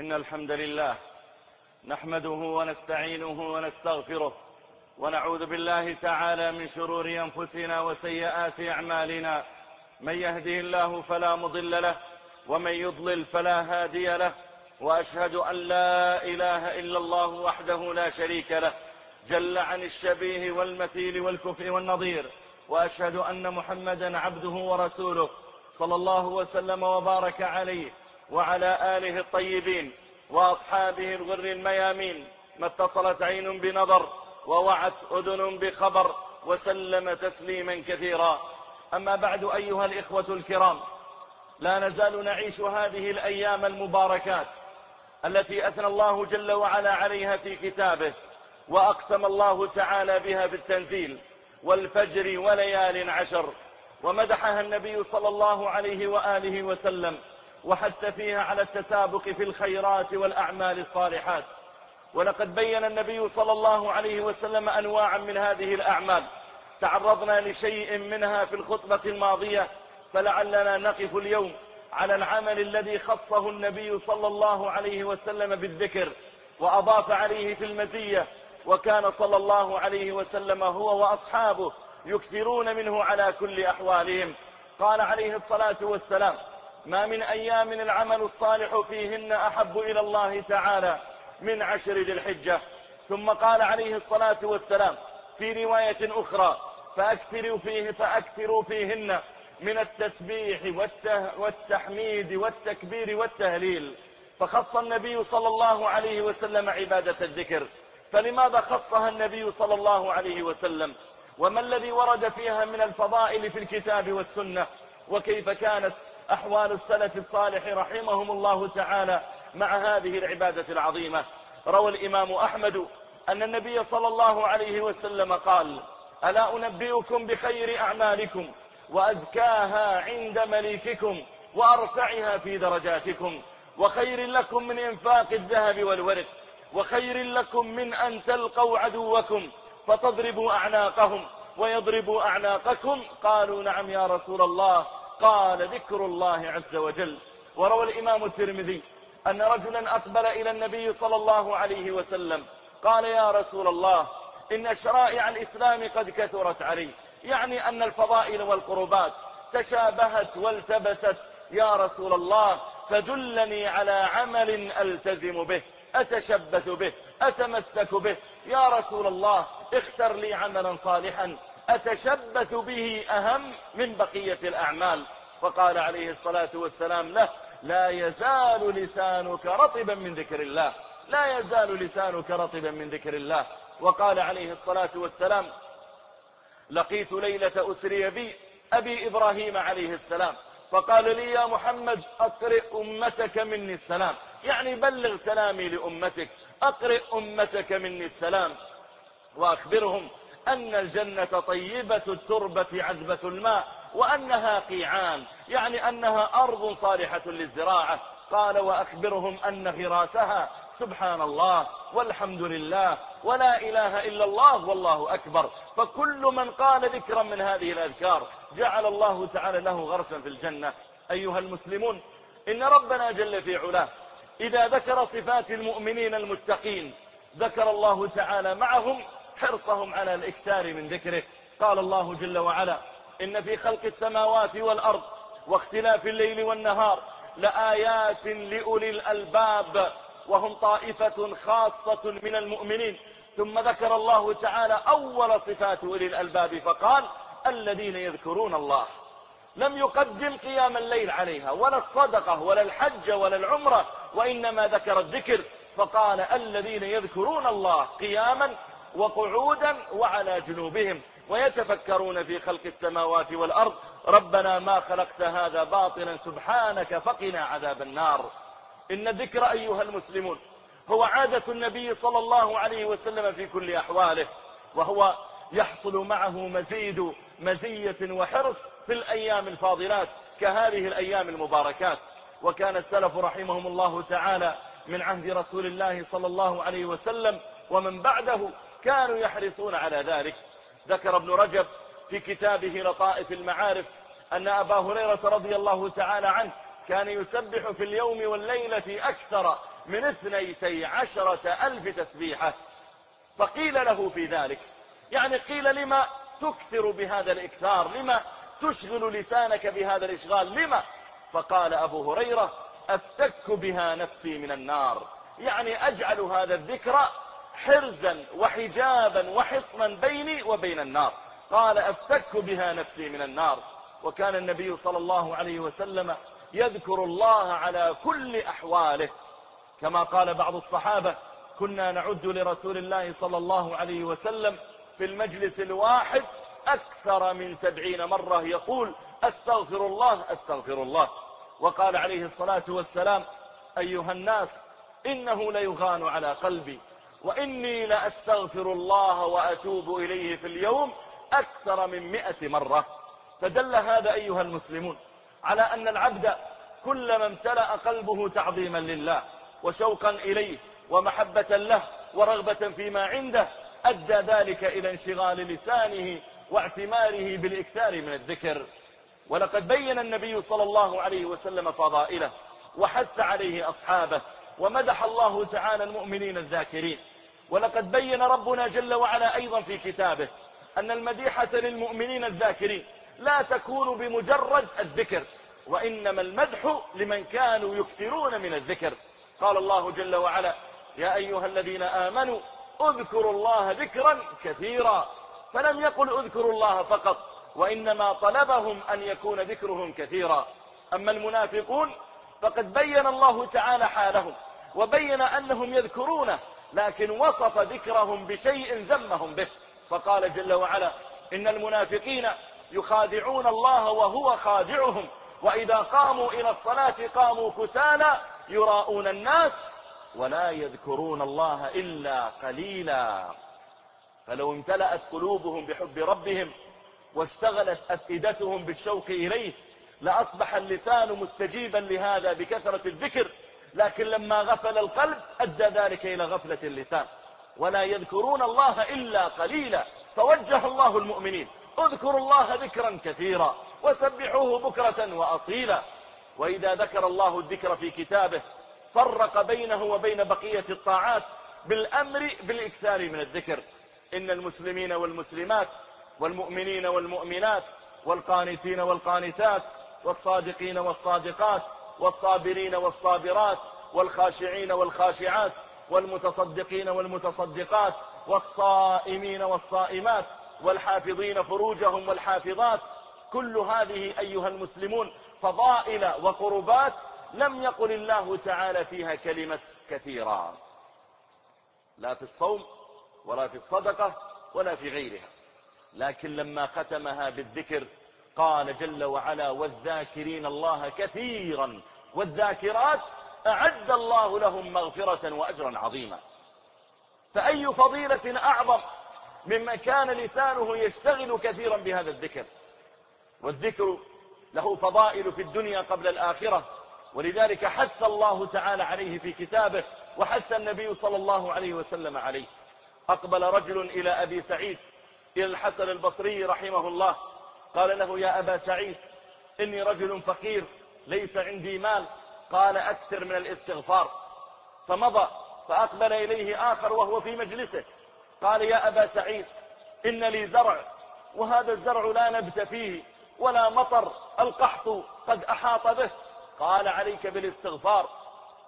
إن الحمد لله نحمده ونستعينه ونستغفره ونعوذ بالله تعالى من شرور أنفسنا وسيئات أعمالنا. من يهده الله فلا مضل له ومن يضلل فلا هادي له وأشهد أن لا إله إلا الله وحده لا شريك له. جل عن الشبيه والمثيل والكفء والنظير وأشهد أن محمدا عبده ورسوله صلى الله وسلم وبارك عليه. وعلى آله الطيبين وأصحابه الغر الميامين ما اتصلت عين بنظر ووعت أذن بخبر وسلم تسليما كثيرا. أما بعد أيها الإخوة الكرام لا نزال نعيش هذه الأيام المباركات التي أثنى الله جل وعلا عليها في كتابه وأقسم الله تعالى بها بالتنزيل والفجر وليال عشر. ومدحها النبي صلى الله عليه وآله وسلم وحث فيها على التسابق في الخيرات والأعمال الصالحات. ولقد بين النبي صلى الله عليه وسلم أنواعا من هذه الأعمال. تعرضنا لشيء منها في الخطبة الماضية فلعلنا نقف اليوم على العمل الذي خصه النبي صلى الله عليه وسلم بالذكر وأضاف عليه في المزية وكان صلى الله عليه وسلم هو وأصحابه يكثرون منه على كل أحوالهم. قال عليه الصلاة والسلام ما من أيام العمل الصالح فيهن أحب إلى الله تعالى من عشر ذي الحجة. ثم قال عليه الصلاة والسلام في رواية أخرى فأكثروا فيه فأكثروا فيهن من التسبيح والتحميد والتكبير والتهليل. فخص النبي صلى الله عليه وسلم عبادة الذكر. فلماذا خصها النبي صلى الله عليه وسلم؟ وما الذي ورد فيها من الفضائل في الكتاب والسنة؟ وكيف كانت؟ أحوال السلف الصالح رحمهم الله تعالى مع هذه العبادة العظيمة. روى الإمام أحمد أن النبي صلى الله عليه وسلم قال ألا أنبئكم بخير أعمالكم وأزكاها عند مليككم وأرفعها في درجاتكم وخير لكم من إنفاق الذهب والورق وخير لكم من أن تلقوا عدوكم فتضربوا أعناقهم ويضربوا أعناقكم. قالوا نعم يا رسول الله. قال ذكر الله عز وجل. وروى الإمام الترمذي أن رجلا أقبل إلى النبي صلى الله عليه وسلم. قال يا رسول الله إن شرائع الإسلام قد كثرت علي. يعني أن الفضائل والقربات تشابهت والتبست. يا رسول الله فدلني على عمل ألتزم به أتشبث به أتمسك به. يا رسول الله اختر لي عملا صالحا. أتشبث به أهم من بقية الأعمال. فقال عليه الصلاة والسلام له لا يزال لسانك رطبا من ذكر الله. لا يزال لسانك رطبا من ذكر الله. وقال عليه الصلاة والسلام لقيت ليلة أسري بي أبي إبراهيم عليه السلام. فقال لي يا محمد أقرئ أمتك مني السلام. يعني بلغ سلامي لأمتك. أقرئ أمتك مني السلام. وأخبرهم أن الجنة طيبة التربة عذبة الماء وأنها قيعان يعني أنها أرض صالحة للزراعة. قال وأخبرهم أن غراسها سبحان الله والحمد لله ولا إله إلا الله والله أكبر. فكل من قال ذكرا من هذه الأذكار جعل الله تعالى له غرسا في الجنة. أيها المسلمون إن ربنا جل في علاه إذا ذكر صفات المؤمنين المتقين ذكر الله تعالى معهم حرصهم على الإكثار من ذكره. قال الله جل وعلا إن في خلق السماوات والأرض واختلاف الليل والنهار لآيات لأولي الألباب وهم طائفة خاصة من المؤمنين. ثم ذكر الله تعالى أول صفات أولي الألباب فقال الذين يذكرون الله. لم يقدم قيام الليل عليها ولا الصدقة ولا الحج ولا العمرة وإنما ذكر الذكر. فقال الذين يذكرون الله قياما وقعودا وعلى جنوبهم ويتفكرون في خلق السماوات والأرض. ربنا ما خلقت هذا باطلا سبحانك فقنا عذاب النار. إن الذكر أيها المسلمون هو عادة النبي صلى الله عليه وسلم في كل أحواله وهو يحصل معه مزيد مزية وحرص في الأيام الفاضلات كهذه الأيام المباركات. وكان السلف رحمهم الله تعالى من عهد رسول الله صلى الله عليه وسلم ومن بعده كانوا يحرصون على ذلك. ذكر ابن رجب في كتابه لطائف المعارف أن أبا هريرة رضي الله تعالى عنه كان يسبح في اليوم والليلة أكثر من اثنيتي عشرة ألف تسبيحة. فقيل له في ذلك يعني قيل لما تكثر بهذا الإكثار لما تشغل لسانك بهذا الإشغال لما؟ فقال أبو هريرة أفتك بها نفسي من النار. يعني أجعل هذا الذكر حرزا وحجابا وحصنا بيني وبين النار. قال أفتك بها نفسي من النار. وكان النبي صلى الله عليه وسلم يذكر الله على كل أحواله. كما قال بعض الصحابة كنا نعد لرسول الله صلى الله عليه وسلم في المجلس الواحد أكثر من سبعين مرة يقول أستغفر الله أستغفر الله. وقال عليه الصلاة والسلام أيها الناس إنه ليغان على قلبي. وإني لأستغفر الله وأتوب إليه في اليوم أكثر من مئة مرة. فدل هذا أيها المسلمون على أن العبد كلما امتلأ قلبه تعظيما لله وشوقا إليه ومحبة له ورغبة فيما عنده أدى ذلك إلى انشغال لسانه واعتماره بالإكثار من الذكر. ولقد بين النبي صلى الله عليه وسلم فضائله وحث عليه أصحابه ومدح الله تعالى المؤمنين الذاكرين. ولقد بين ربنا جل وعلا أيضا في كتابه أن المديحة للمؤمنين الذاكرين لا تكون بمجرد الذكر وإنما المدح لمن كانوا يكثرون من الذكر. قال الله جل وعلا يا أيها الذين آمنوا اذكروا الله ذكرا كثيرا. فلم يقل اذكروا الله فقط وإنما طلبهم أن يكون ذكرهم كثيرا. أما المنافقون فقد بين الله تعالى حالهم وبين أنهم يذكرونه لكن وصف ذكرهم بشيء ذمهم به. فقال جل وعلا إن المنافقين يخادعون الله وهو خادعهم وإذا قاموا إلى الصلاة قاموا كسالا يراءون الناس ولا يذكرون الله إلا قليلا. فلو امتلأت قلوبهم بحب ربهم واشتغلت أفئدتهم بالشوق إليه لأصبح اللسان مستجيبا لهذا بكثرة الذكر لكن لما غفل القلب أدى ذلك إلى غفلة اللسان. ولا يذكرون الله إلا قليلا. فوجه الله المؤمنين. اذكروا الله ذكرا كثيرا. وسبحوه بكرة وأصيلا. وإذا ذكر الله الذكر في كتابه فرق بينه وبين بقية الطاعات بالأمر بالإكثار من الذكر. إن المسلمين والمسلمات والمؤمنين والمؤمنات والقانتين والقانتات والصادقين والصادقات والصابرين والصابرات والخاشعين والخاشعات والمتصدقين والمتصدقات والصائمين والصائمات والحافظين فروجهم والحافظات كل هذه أيها المسلمون فضائل وقربات لم يقل الله تعالى فيها كلمة كثيرا لا في الصوم ولا في الصدقة ولا في غيرها. لكن لما ختمها بالذكر قال جل وعلا والذاكرين الله كثيرا والذاكرات أعد الله لهم مغفرة وأجرا عظيما. فأي فضيلة أعظم ممن كان لسانه يشتغل كثيرا بهذا الذكر؟ والذكر له فضائل في الدنيا قبل الآخرة ولذلك حث الله تعالى عليه في كتابه وحث النبي صلى الله عليه وسلم عليه. أقبل رجل إلى أبي سعيد إلى الحسن البصري رحمه الله قال له يا أبا سعيد إني رجل فقير ليس عندي مال. قال أكثر من الاستغفار. فمضى فأقبل إليه آخر وهو في مجلسه. قال يا أبا سعيد إن لي زرع وهذا الزرع لا نبت فيه ولا مطر القحط قد أحاط به. قال عليك بالاستغفار.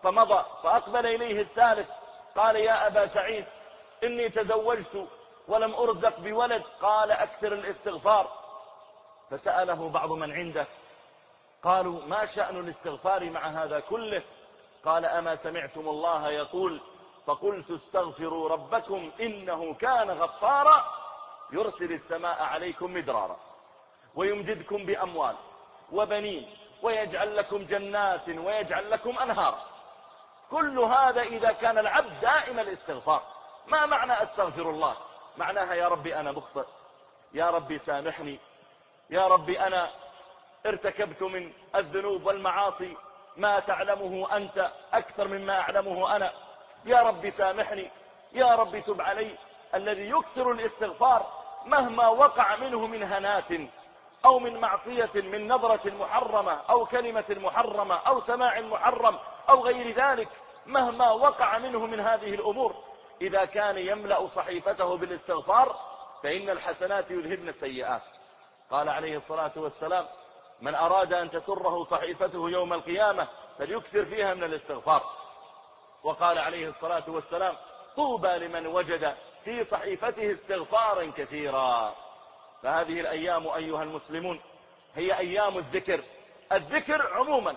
فمضى فأقبل إليه الثالث. قال يا أبا سعيد إني تزوجت ولم أرزق بولد. قال أكثر الاستغفار. فسأله بعض من عنده قالوا ما شأن الاستغفار مع هذا كله؟ قال أما سمعتم الله يقول فقلت استغفروا ربكم إنه كان غفارا يرسل السماء عليكم مدرارا ويمددكم بأموال وبنين ويجعل لكم جنات ويجعل لكم أنهارا كل هذا إذا كان العبد دائم الاستغفار. ما معنى أستغفر الله؟ معناها يا ربي أنا مخطئ يا ربي سامحني يا ربي أنا ارتكبت من الذنوب والمعاصي ما تعلمه أنت أكثر مما أعلمه أنا. يا رب سامحني. يا رب تب علي. الذي يكثر الاستغفار مهما وقع منه من هنات أو من معصية من نظرة محرمة أو كلمة محرمة أو سماع محرم أو غير ذلك مهما وقع منه من هذه الأمور. إذا كان يملأ صحيفته بالاستغفار فإن الحسنات يذهبن السيئات. قال عليه الصلاة والسلام من أراد أن تسره صحيفته يوم القيامة فليكثر فيها من الاستغفار. وقال عليه الصلاة والسلام طوبى لمن وجد في صحيفته استغفارا كثيرا. فهذه الأيام أيها المسلمون هي أيام الذكر. الذكر عموما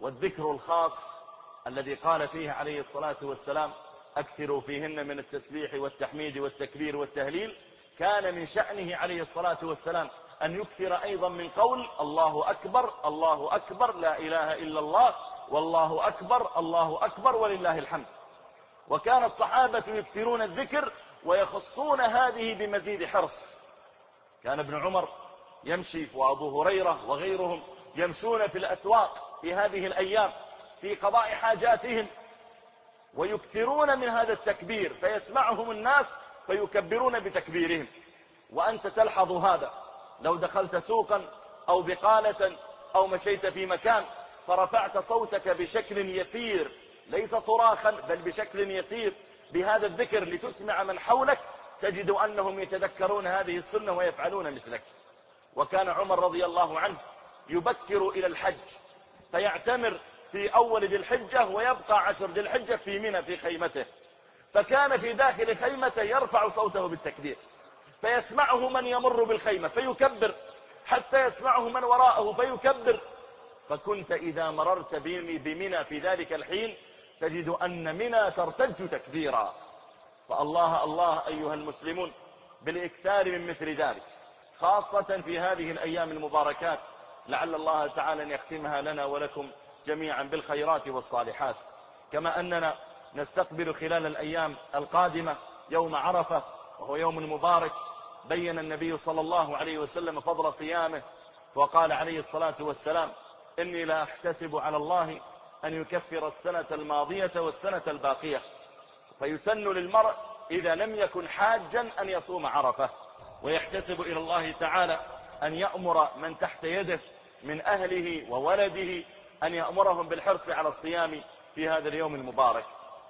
والذكر الخاص الذي قال فيه عليه الصلاة والسلام أكثروا فيهن من التسبيح والتحميد والتكبير والتهليل كان من شأنه عليه الصلاة والسلام أن يكثر أيضا من قول الله أكبر الله أكبر لا إله إلا الله والله أكبر الله أكبر ولله الحمد. وكان الصحابة يكثرون الذكر ويخصون هذه بمزيد حرص. كان ابن عمر يمشي وأبو هريرة وغيرهم يمشون في الأسواق في هذه الأيام في قضاء حاجاتهم ويكثرون من هذا التكبير فيسمعهم الناس فيكبرون بتكبيرهم. وأنت تلحظ هذا. لو دخلت سوقا أو بقالة أو مشيت في مكان فرفعت صوتك بشكل يسير. ليس صراخا بل بشكل يسير. بهذا الذكر لتسمع من حولك تجد أنهم يتذكرون هذه السنة ويفعلون مثلك. وكان عمر رضي الله عنه يبكر إلى الحج فيعتمر في أول ذي الحجة ويبقى عشر ذي الحجة في منى في خيمته. فكان في داخل خيمته يرفع صوته بالتكبير فيسمعه من يمر بالخيمة فيكبر حتى يسمعه من وراءه فيكبر. فكنت إذا مررت بمنى في ذلك الحين تجد أن منى ترتج تكبيرا. فالله الله أيها المسلمون بالإكثار من مثل ذلك خاصة في هذه الأيام المباركات لعل الله تعالى أن يختمها لنا ولكم جميعا بالخيرات والصالحات. كما أننا نستقبل خلال الأيام القادمة يوم عرفة وهو يوم مبارك. بين النبي صلى الله عليه وسلم فضل صيامه وقال عليه الصلاة والسلام إني لا أحتسب على الله أن يكفر السنة الماضية والسنة الباقية فيسن للمرء إذا لم يكن حاجا أن يصوم عرفة ويحتسب إلى الله تعالى أن يأمر من تحت يده من أهله وولده أن يأمرهم بالحرص على الصيام في هذا اليوم المبارك.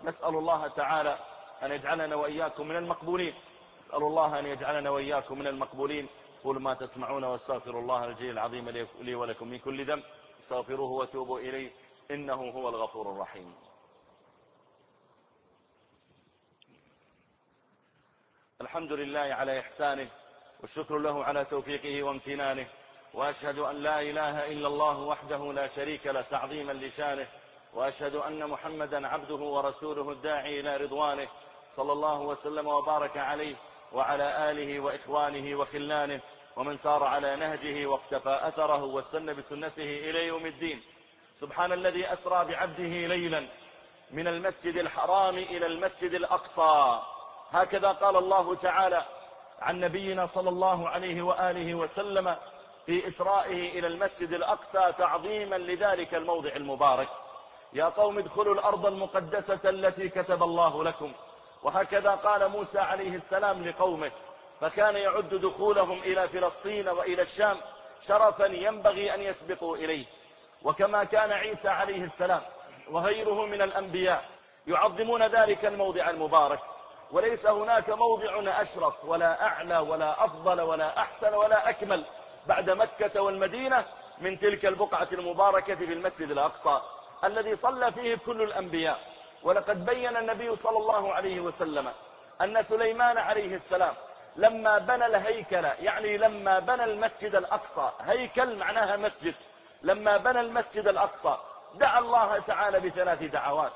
نسأل الله تعالى أن يجعلنا وإياكم من المقبولين. نسأل الله أن يجعلنا وإياكم من المقبولين. قولوا ما تسمعون واستغفر الله الجليل العظيم لي ولكم من كل ذنب. استغفروه وتوبوا إليه. إنه هو الغفور الرحيم. الحمد لله على إحسانه والشكر له على توفيقه وامتنانه وأشهد أن لا إله إلا الله وحده لا شريك له تعظيما لشانه وأشهد أن محمدا عبده ورسوله الداعي إلى رضوانه صلى الله وسلم وبارك عليه وعلى آله وإخوانه وخلانه ومن سار على نهجه واقتفى أثره واستنى بسنته إلى يوم الدين. سبحان الذي أسرى بعبده ليلا من المسجد الحرام إلى المسجد الأقصى. هكذا قال الله تعالى عن نبينا صلى الله عليه وآله وسلم في إسرائه إلى المسجد الأقصى تعظيما لذلك الموضع المبارك. يا قوم ادخلوا الأرض المقدسة التي كتب الله لكم. وهكذا قال موسى عليه السلام لقومه فكان يعد دخولهم إلى فلسطين وإلى الشام شرفا ينبغي أن يسبقوا إليه. وكما كان عيسى عليه السلام وغيره من الأنبياء يعظمون ذلك الموضع المبارك. وليس هناك موضع أشرف ولا أعلى ولا أفضل ولا أحسن ولا أكمل بعد مكة والمدينة من تلك البقعة المباركة في المسجد الأقصى. الذي صلى فيه كل الأنبياء. ولقد بين النبي صلى الله عليه وسلم أن سليمان عليه السلام لما بنى الهيكل يعني لما بنى المسجد الأقصى. هيكل معناها مسجد. لما بنى المسجد الأقصى دعا الله تعالى بثلاث دعوات.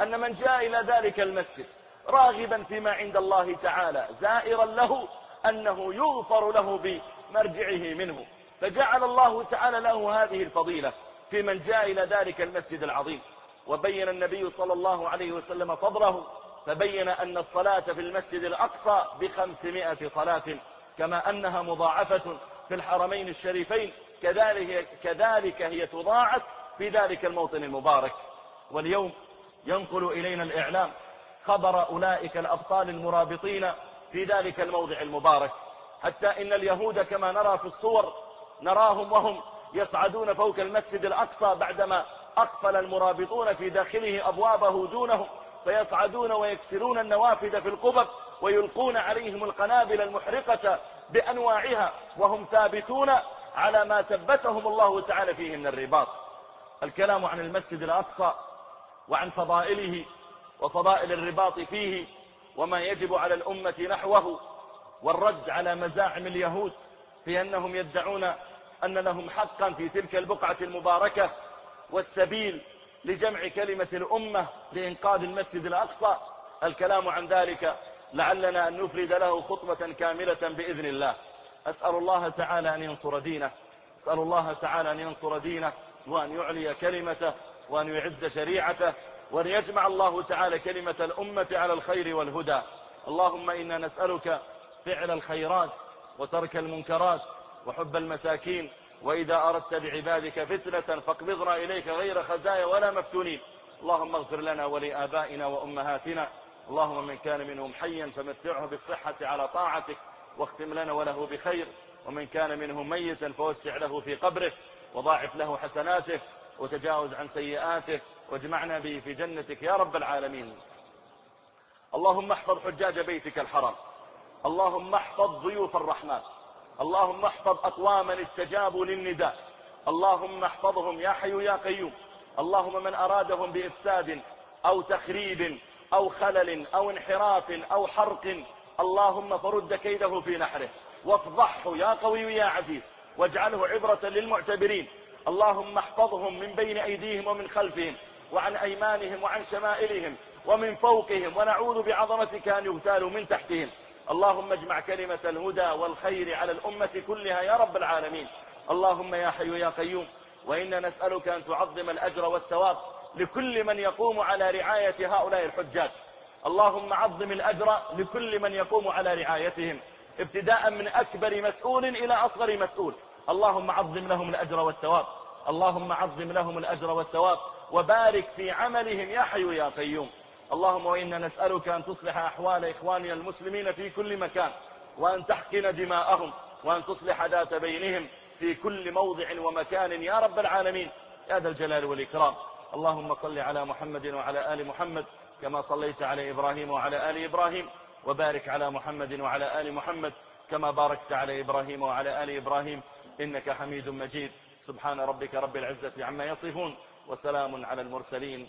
أن من جاء إلى ذلك المسجد راغبا فيما عند الله تعالى زائرا له أنه يغفر له بمرجعه منه. فجعل الله تعالى له هذه الفضيلة. في من جاء إلى ذلك المسجد العظيم. وبين النبي صلى الله عليه وسلم فضله فبين أن الصلاة في المسجد الأقصى بخمسمائة صلاة كما أنها مضاعفة في الحرمين الشريفين كذلك, كذلك هي تضاعف في ذلك الموطن المبارك. واليوم ينقل إلينا الإعلام خبر أولئك الأبطال المرابطين في ذلك الموضع المبارك. حتى إن اليهود كما نرى في الصور نراهم وهم يصعدون فوق المسجد الأقصى بعدما أقفل المرابطون في داخله أبوابه دونهم فيصعدون ويكسرون النوافذ في القبب ويلقون عليهم القنابل المحرقة بأنواعها وهم ثابتون على ما ثبتهم الله تعالى فيه من الرباط. الكلام عن المسجد الأقصى وعن فضائله وفضائل الرباط فيه وما يجب على الأمة نحوه والرد على مزاعم اليهود في أنهم يدعون أن لهم حقا في تلك البقعة المباركة والسبيل لجمع كلمة الأمة لإنقاذ المسجد الأقصى. الكلام عن ذلك لعلنا أن نفرد له خطبة كاملة بإذن الله. أسأل الله تعالى أن ينصر دينه. أسأل الله تعالى أن ينصر دينه وأن يعلي كلمته وأن يعز شريعته وأن يجمع الله تعالى كلمة الأمة على الخير والهدى. اللهم إنا نسألك فعل الخيرات وترك المنكرات وحب المساكين وإذا أردت بعبادك فتنة فاقبضنا إليك غير خزايا ولا مفتونين. اللهم اغفر لنا ولآبائنا وأمهاتنا. اللهم من كان منهم حيا فمتعه بالصحة على طاعتك واختم لنا وله بخير. ومن كان منهم ميتا فوسع له في قبره وضاعف له حسناته وتجاوز عن سيئاته واجمعنا به في جنتك يا رب العالمين. اللهم احفظ حجاج بيتك الحرام. اللهم احفظ ضيوف الرحمن. اللهم احفظ أقواما استجابوا للنداء. اللهم احفظهم يا حي يا قيوم. اللهم من أرادهم بإفساد أو تخريب أو خلل أو انحراف أو حرق. اللهم فرد كيده في نحره. وافضحه يا قوي يا عزيز. واجعله عبرة للمعتبرين. اللهم احفظهم من بين أيديهم ومن خلفهم. وعن أيمانهم وعن شمائلهم. ومن فوقهم. ونعوذ بعظمتك أن يغتالوا من تحتهم. اللهم اجمع كلمة الهدى والخير على الأمة كلها يا رب العالمين. اللهم يا حي يا قيوم وإنا نسألك أن تعظم الأجر والثواب لكل من يقوم على رعاية هؤلاء الحجاج. اللهم عظم الأجر لكل من يقوم على رعايتهم ابتداء من أكبر مسؤول إلى أصغر مسؤول. اللهم عظم لهم الأجر والثواب اللهم عظم لهم الأجر والثواب وبارك في عملهم يا حي يا قيوم. اللهم وإنا نسألك أن تصلح أحوال إخواننا المسلمين في كل مكان وأن تحقن دماءهم وأن تصلح ذات بينهم في كل موضع ومكان يا رب العالمين. يا ذا الجلال والإكرام. اللهم صل على محمد وعلى آل محمد كما صليت على إبراهيم وعلى آل إبراهيم وبارك على محمد وعلى آل محمد كما باركت على إبراهيم وعلى آل إبراهيم. إنك حميد مجيد. سبحان ربك رب العزة عما يصفون وسلام على المرسلين.